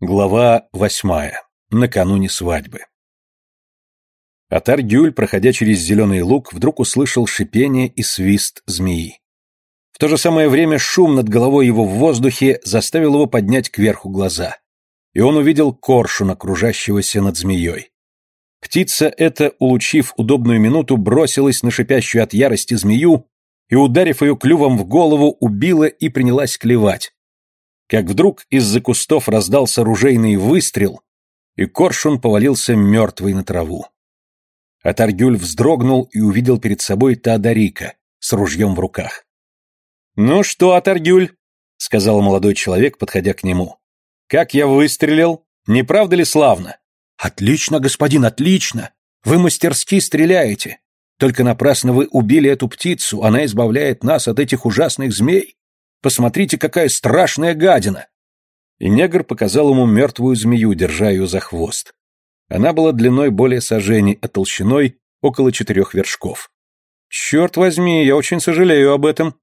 Глава восьмая. Накануне свадьбы. Атар-Гюль, проходя через зеленый луг, вдруг услышал шипение и свист змеи. В то же самое время шум над головой его в воздухе заставил его поднять кверху глаза. И он увидел коршуна, кружащегося над змеей. Птица эта, улучив удобную минуту, бросилась на шипящую от ярости змею и, ударив ее клювом в голову, убила и принялась клевать как вдруг из-за кустов раздался ружейный выстрел, и коршун повалился мертвый на траву. Атаргюль вздрогнул и увидел перед собой Тадарика с ружьем в руках. «Ну что, Атаргюль?» — сказал молодой человек, подходя к нему. «Как я выстрелил? Не правда ли славно?» «Отлично, господин, отлично! Вы мастерски стреляете. Только напрасно вы убили эту птицу, она избавляет нас от этих ужасных змей. Посмотрите, какая страшная гадина!» И негр показал ему мертвую змею, держа ее за хвост. Она была длиной более сажений, а толщиной около четырех вершков. «Черт возьми, я очень сожалею об этом,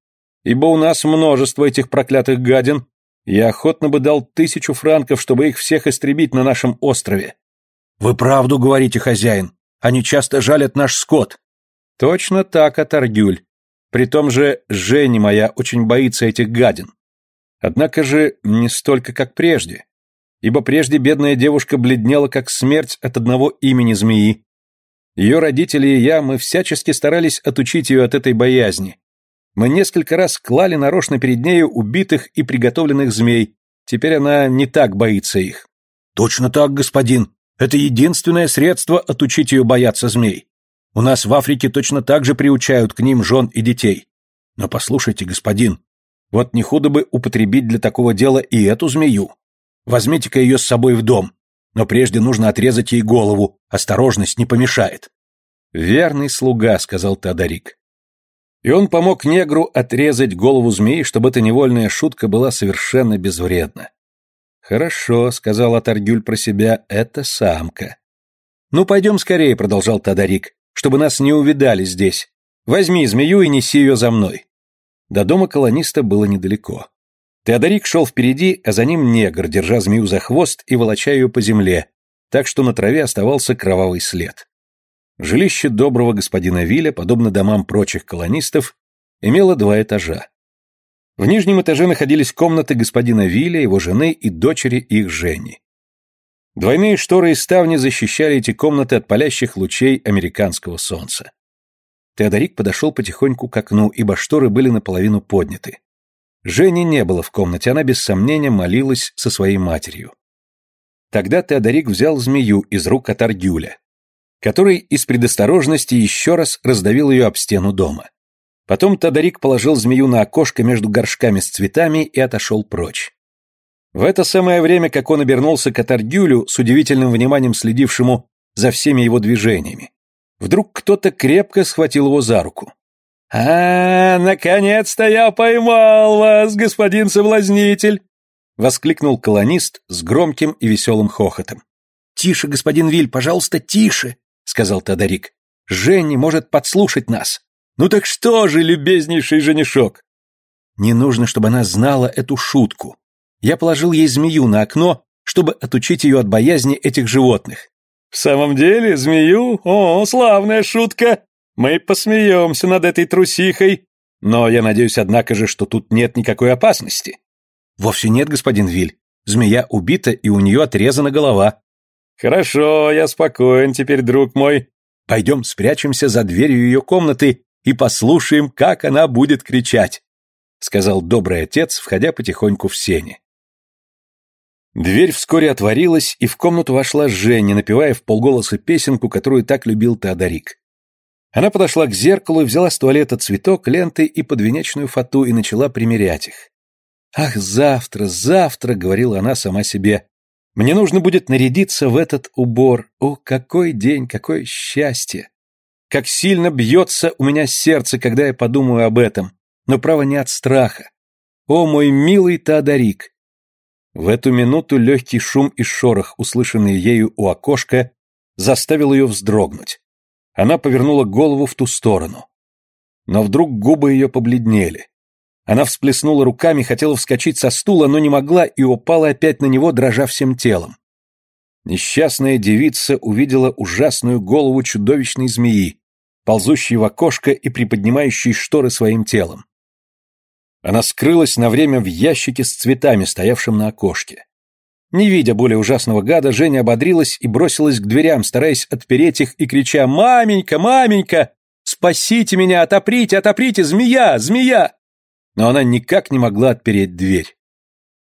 ибо у нас множество этих проклятых гадин. Я охотно бы дал тысячу франков, чтобы их всех истребить на нашем острове». «Вы правду говорите, хозяин. Они часто жалят наш скот». «Точно так, Атаргюль. При том же Женя моя очень боится этих гадин. Однако же не столько, как прежде. Ибо прежде бедная девушка бледнела, как смерть от одного имени змеи. Ее родители и я, мы всячески старались отучить ее от этой боязни. Мы несколько раз клали нарочно перед нею убитых и приготовленных змей. Теперь она не так боится их. Точно так, господин. Это единственное средство отучить ее бояться змей. У нас в Африке точно так же приучают к ним жен и детей. Но послушайте, господин, вот не худо бы употребить для такого дела и эту змею. Возьмите-ка ее с собой в дом. Но прежде нужно отрезать ей голову, осторожность не помешает. «Верный слуга», — сказал Тадарик. И он помог негру отрезать голову змеи, чтобы эта невольная шутка была совершенно безвредна. «Хорошо», — сказал Атаргюль про себя, — «это самка». «Ну, пойдем скорее», — продолжал Тадарик чтобы нас не увидали здесь. Возьми змею и неси ее за мной». До дома колониста было недалеко. Теодорик шел впереди, а за ним негр, держа змею за хвост и волоча ее по земле, так что на траве оставался кровавый след. Жилище доброго господина Виля, подобно домам прочих колонистов, имело два этажа. В нижнем этаже находились комнаты господина Виля, его жены и дочери их Жени. Двойные шторы и ставни защищали эти комнаты от палящих лучей американского солнца. Теодорик подошел потихоньку к окну, ибо шторы были наполовину подняты. Жени не было в комнате, она без сомнения молилась со своей матерью. Тогда Теодорик взял змею из рук Атаргюля, который из предосторожности еще раз раздавил ее об стену дома. Потом Теодорик положил змею на окошко между горшками с цветами и отошел прочь. В это самое время, как он обернулся к Атаргюлю, с удивительным вниманием следившему за всеми его движениями, вдруг кто-то крепко схватил его за руку. «А, наконец-то я поймал вас, господин соблазнитель!» — воскликнул колонист с громким и веселым хохотом. «Тише, господин Виль, пожалуйста, тише!» — сказал Тадарик. «Женни может подслушать нас. Ну так что же, любезнейший женишок?» «Не нужно, чтобы она знала эту шутку», я положил ей змею на окно, чтобы отучить ее от боязни этих животных. «В самом деле, змею? О, славная шутка! Мы посмеемся над этой трусихой. Но я надеюсь, однако же, что тут нет никакой опасности». «Вовсе нет, господин Виль. Змея убита, и у нее отрезана голова». «Хорошо, я спокоен теперь, друг мой. Пойдем спрячемся за дверью ее комнаты и послушаем, как она будет кричать», — сказал добрый отец, входя потихоньку в сени. Дверь вскоре отворилась, и в комнату вошла Женя, напевая в полголоса песенку, которую так любил Теодорик. Она подошла к зеркалу и взяла с туалета цветок, ленты и подвенечную фату и начала примерять их. «Ах, завтра, завтра!» — говорила она сама себе. «Мне нужно будет нарядиться в этот убор. О, какой день, какое счастье! Как сильно бьется у меня сердце, когда я подумаю об этом, но право не от страха. О, мой милый Теодорик!» В эту минуту легкий шум и шорох, услышанный ею у окошка, заставил ее вздрогнуть. Она повернула голову в ту сторону. Но вдруг губы ее побледнели. Она всплеснула руками, хотела вскочить со стула, но не могла и упала опять на него, дрожа всем телом. Несчастная девица увидела ужасную голову чудовищной змеи, ползущей в окошко и приподнимающей шторы своим телом. Она скрылась на время в ящике с цветами, стоявшем на окошке. Не видя более ужасного гада, Женя ободрилась и бросилась к дверям, стараясь отпереть их и крича «Маменька, маменька! Спасите меня, отоприте, отоприте, змея, змея!» Но она никак не могла отпереть дверь.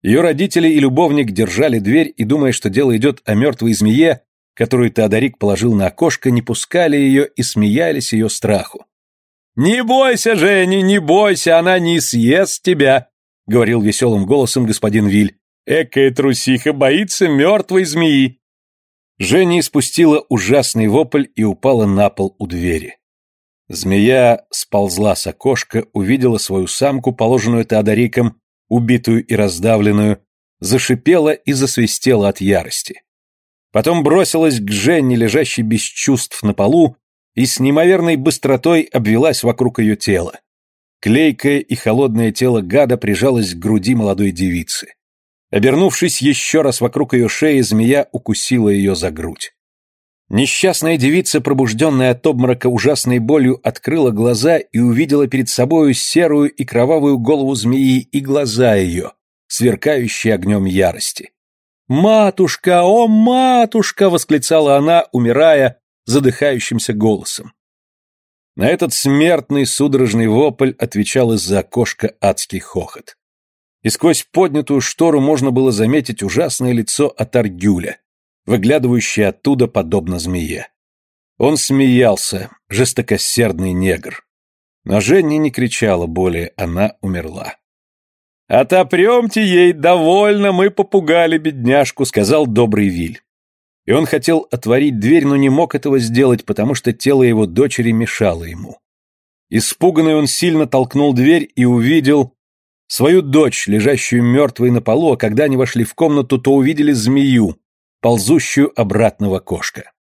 Ее родители и любовник держали дверь и, думая, что дело идет о мертвой змее, которую Теодорик положил на окошко, не пускали ее и смеялись ее страху. «Не бойся, Женя, не бойся, она не съест тебя», — говорил веселым голосом господин Виль. «Экая трусиха боится мертвой змеи». Женя испустила ужасный вопль и упала на пол у двери. Змея сползла с окошка, увидела свою самку, положенную Теодориком, убитую и раздавленную, зашипела и засвистела от ярости. Потом бросилась к Женне, лежащей без чувств на полу, и с неимоверной быстротой обвелась вокруг ее тела. Клейкое и холодное тело гада прижалось к груди молодой девицы. Обернувшись еще раз вокруг ее шеи, змея укусила ее за грудь. Несчастная девица, пробужденная от обморока ужасной болью, открыла глаза и увидела перед собою серую и кровавую голову змеи и глаза ее, сверкающие огнем ярости. «Матушка, о, матушка!» — восклицала она, умирая задыхающимся голосом. На этот смертный судорожный вопль отвечал из-за окошка адский хохот. И сквозь поднятую штору можно было заметить ужасное лицо Атаргюля, выглядывающий оттуда подобно змее. Он смеялся, жестокосердный негр. Но Женя не кричала более, она умерла. «Отопремте ей, довольно, мы попугали бедняжку», — сказал добрый Виль. И он хотел отворить дверь, но не мог этого сделать, потому что тело его дочери мешало ему. Испуганный он сильно толкнул дверь и увидел свою дочь, лежащую мертвой на полу, а когда они вошли в комнату, то увидели змею, ползущую обратно в окошко.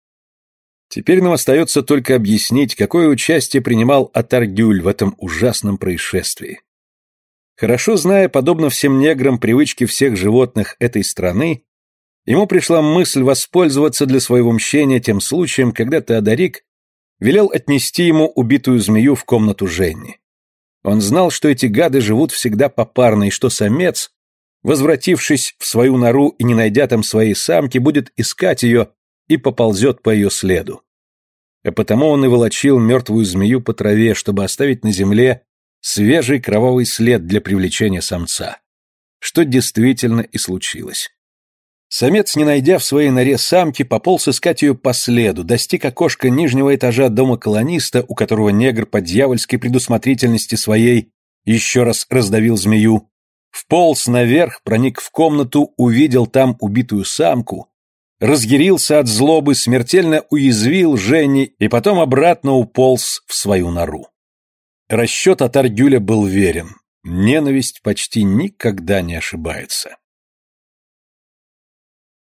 Теперь нам остается только объяснить, какое участие принимал Атаргюль в этом ужасном происшествии. Хорошо зная, подобно всем неграм, привычки всех животных этой страны, ему пришла мысль воспользоваться для своего мщения тем случаем, когда Теодорик велел отнести ему убитую змею в комнату Женни. Он знал, что эти гады живут всегда попарно, и что самец возвратившись в свою нору и не найдя там своей самки, будет искать ее и поползет по ее следу. А потому он и волочил мертвую змею по траве, чтобы оставить на земле свежий кровавый след для привлечения самца. Что действительно и случилось. Самец, не найдя в своей норе самки, пополз искать ее по следу, достиг окошка нижнего этажа дома колониста, у которого негр по дьявольской предусмотрительности своей еще раз раздавил змею, Вполз наверх, проник в комнату, увидел там убитую самку, разъярился от злобы, смертельно уязвил Женни и потом обратно уполз в свою нору. Расчет от Аргюля был верен. Ненависть почти никогда не ошибается.